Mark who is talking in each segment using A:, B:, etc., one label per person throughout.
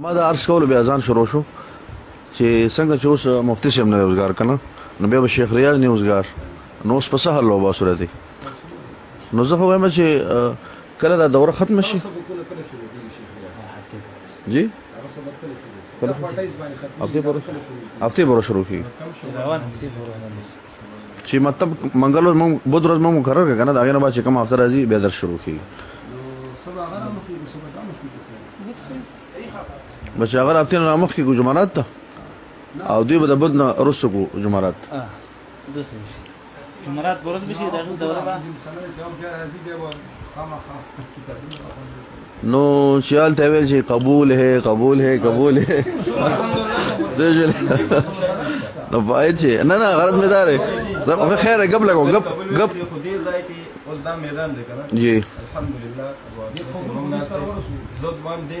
A: ما دا عرض کولو بیا ځان شروع شو چې څنګه چې اوس مفتی صاحب نه روزګار کنه نو بیا به شیخ ریاض نه روزګار نو اوس په سهل لوبا صورت دی نو زه خو وایم چې کله دا دوره ختم شي جی هفته پورې شروع کیږي چې مطلب منګل ورځ مونږ بود ورځ مونږ مقرر کړ کنه دا غنه با چې کوم هفته راځي به در شروع کی سبا غره مخ کې سبا دا مخ کې بس هغه هفته نه مخ کې کو جمعرات ته او دوی به د بود نه رسو کو جمعرات
B: جمعرات ورځ به شي دا دوره به
A: نو شیال ته ویل شي قبول ہے قبول ہے قبول ہے دجل نو پای چې نه نه غرض مې دارې زه خیره غب لګو غب غب
C: اوس دا میدان دی کنه
A: جی
C: الحمدلله زه دوام دې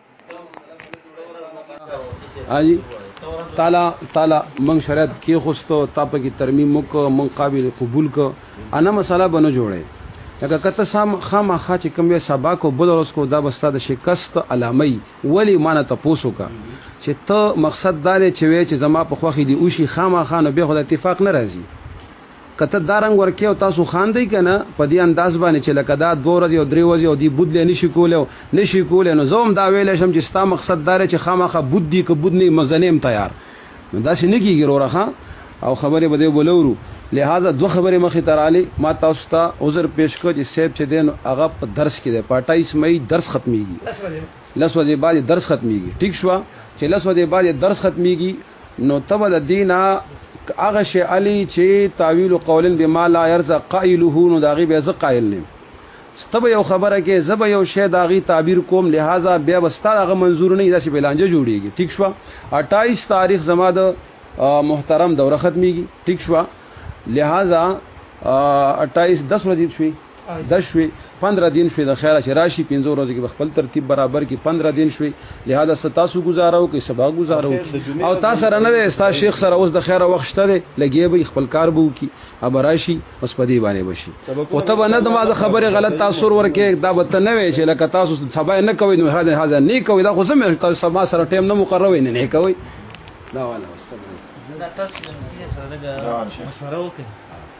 D: اجي تعالی تعالی من شرط کې خوستو تا په کې ترمیم وکړو من قابل قبول کو انا مساله بنو جوړه لکه کته سم خامہ خا چې کوم سبا کو بل ورځ کو دا بستا د شکست علامي ولی مان ته پوسو کا چې ته مقصد دار چې وې چې زما په خوخي دی اوشي خامہ خان به خو د اتفاق ناراضي که ته دا رنګ ورکې او تاسو خاندۍ که نه په دې انداز باندې چې لکه دا دوه ورځې او درې ورځې او دې بد لې نه شي کولای او نه شي کولای نو زه هم دا ویلی شم چې ستا مقصد دا دی چې خامخا بد دي که بد نه وي زه نه یم تیار نو داسې نه کېږي وروره ښه او خبرې به دې وبلورو لهذا دوه خبرې مخې ته راغلې ما تاسو ته عذر پیش کړ چې صیب چې دی نو هغه په درس کې دی په اټایس مې درس ختمېږي لس ورځې بعد درس ختمېږي ټیک شوه چې لس ورځې بعد درس ختمېږي نو تبه د دینا هغه شی علی چې تعویل قولن بما لا يرزق قائله نو داغي به ز قائل نیم ستبه یو خبره کې زب یو شی داغي تعبیر کوم لہذا بیا وستا هغه منظور نه داسې بلانجه جوړیږي ټیک شو 28 تاریخ زما د محترم دوره ختميږي ټیک شو لہذا 28 10 ورځې شوي د شوي 15 دین شوي د خیره چې راشي 15 ورځې کې خپل ترتیب برابر کې 15 دین شوي لہذا ستاسو گزارو کې سبا گزارو او تاسو سره نه استا شیخ سره اوس د خیره وخت شته لګي به خپل کار بو کی ابراشي اوس په دې باندې بشي او ته نه د ما د خبره غلط تاثیر ورکې دا به ته نه وي چې لکه تاسو سبا نه کوي نو هدا هدا نه کوي دا خو سم تاسو سبا سره ټیم نه مقرره وي نه کوي دا والا استاد
B: دا تاسو د مشوره وکړئ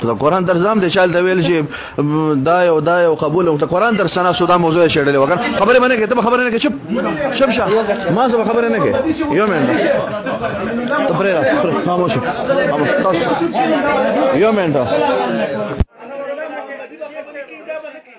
B: ته
E: قرآن درس
A: هم د چال د ویل شي دا یو دا یو قبول او ته قرآن درس نه سودا موضوع شړلې وګر خبره باندې کې ته خبره نه کې چپ چپ شه ما زه خبره نه کې یو مې ته پرې راس خاموش خاموش تاسو یو مې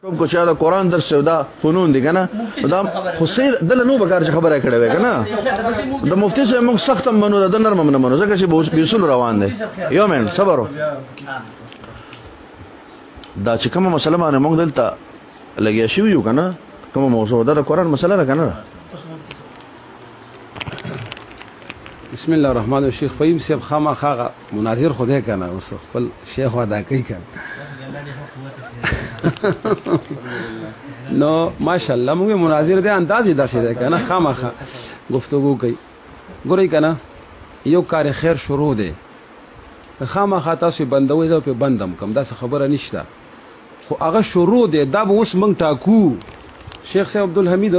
A: کوم کو چا دا قران درس شو دا فنون دي کنه دا خو سي دل نو بکار چې خبره کړې وې کنه د مفتي سره موږ سخت منو دا نرم منو منو ځکه چې به اصول روان دي یو من صبر دا چې کومه مسله باندې موږ دلته لګیا شو یو کنه کومه موضوع دا قران مسله ده کنه
D: بسم الله الرحمن الرحیم شیخ فهیم صاحب خامخا مناظر خو دی کنه اوس خپل شیخ ادا کوي کنه نو ماشاءالله موږ مناظر دی انداز یې داسې دی کنه خامخا گفتگو کوي ګورئ کنه یو کار خیر شروع دی خامخا تاسو بندوي زو په بندم کم دا خبره نشته خو هغه شروع دی دا به اوس موږ ټاکو شیخ صاحب عبدالحمید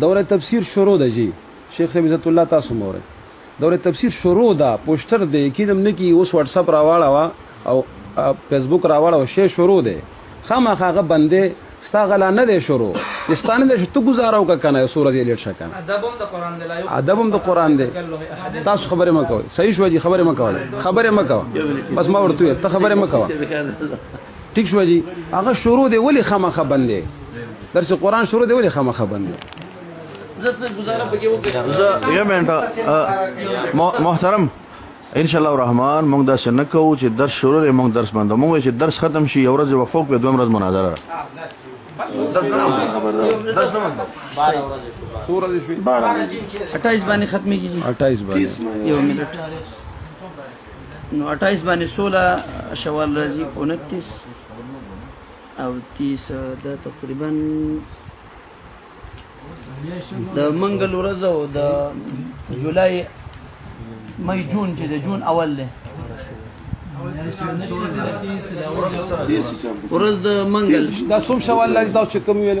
D: دوره تفسیر شروع دی جی شیخ صاحب عزت الله تاسو مورئ دوره تفسیر شروع ده پوسټر دی کینم نه کی اوس واتساپ راواړه او فیسبوک راواړه شی شروع دی خامخا هغه بندې ستا غلا نه دی شروع چې ستا نه دی شو ته ګزاره وکړه که نه
E: یو څو ورځې لیټ شه که
D: نه ادب هم د قرآن دی تاسو خبرې مه کوئ صحیح شوه جي خبرې مه کوئ خبرې مه کوه بس ما ورته وویل ته خبرې مه کوه ټیک شو جی هغه شروع دی ولی خامخه بندې درس قران شروع دی ولی خامخه بندې
E: زه
A: یو منټه محترم ان شاء الله الرحمن موږ دا څنګه کوو چې درس شروع دی موږ درس بندو موږ چې درس ختم شي یو ورځ وقفو په دوه ورځ مناظره
D: سور دې شوي
F: 28 باندې ختميږي
D: 28 باندې
F: یو منټ نو 28 باندې 16 شوال راځي 29 او 30 دا تقریبا د منګل ورځ او د جولای مې جون چې د جون اول له ورځ د منګل
D: دا سوم شوال لږ دا چې کوم ویل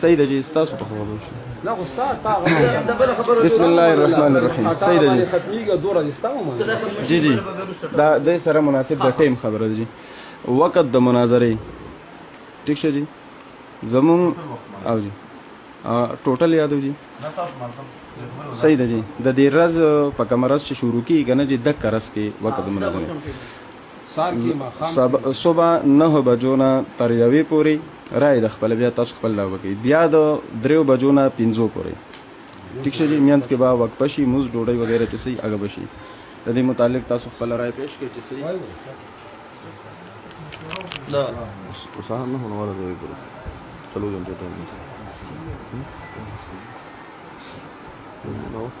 D: صحیح
F: ده
G: چې
C: تاسو په خبرو شئ
D: نه غوستا تا
C: بسم الله الرحمن الرحیم سید جی
D: ختمیګه دوره استاو ما
C: جی جی دا د سره مناسب د ټیم خبره جی وقت د مناظره ٹھیک شه جی زمون او جی ټوټل یادو جی صحیح ده جی د دې رز په کمرس چې شروع کیږي نه جی د کرس کې
D: وقت مناظره
C: صبح نه بجو نه تر یوې پورې رای د خپل بیا تاسو خپل لا وکړي بیا د دریو بجو نه پنځو پورې ټیک شي جی مینس کې با وقفه شي موز ډوډۍ وغیرہ چې سي هغه بشي د دې متعلق تاسو خپل رائے پېښ کړئ چې سي
B: نه
A: وسه نه هونه ولا دی ګره چلو جون ته ټایم نشته نو وخت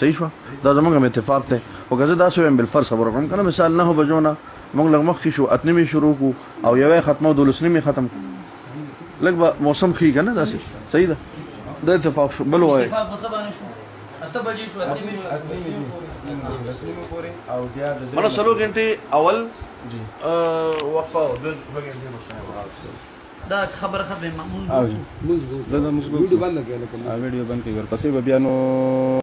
A: صحیح شو دا زمونږ هم اتفاق دی او که زه داسې وایم بالفرض صبر وکړم که نه مثال نهو بجو نه مونږ لږ مخکې شو اتنې مې شروع کړو او یوه ختمه دولسنې مې ختم کړو لږ به موسم ښي که نه داسې صحیح ده دا اتفاق شو بل
C: وایي
A: مطلب سلو غنټې اول وقفه او دوه غنټې مخکې
F: دا
C: خبر خبر
D: مونږ
C: دا موږ
D: ویډیو بند کړه
C: ویډیو بند کړه پسې بیا نو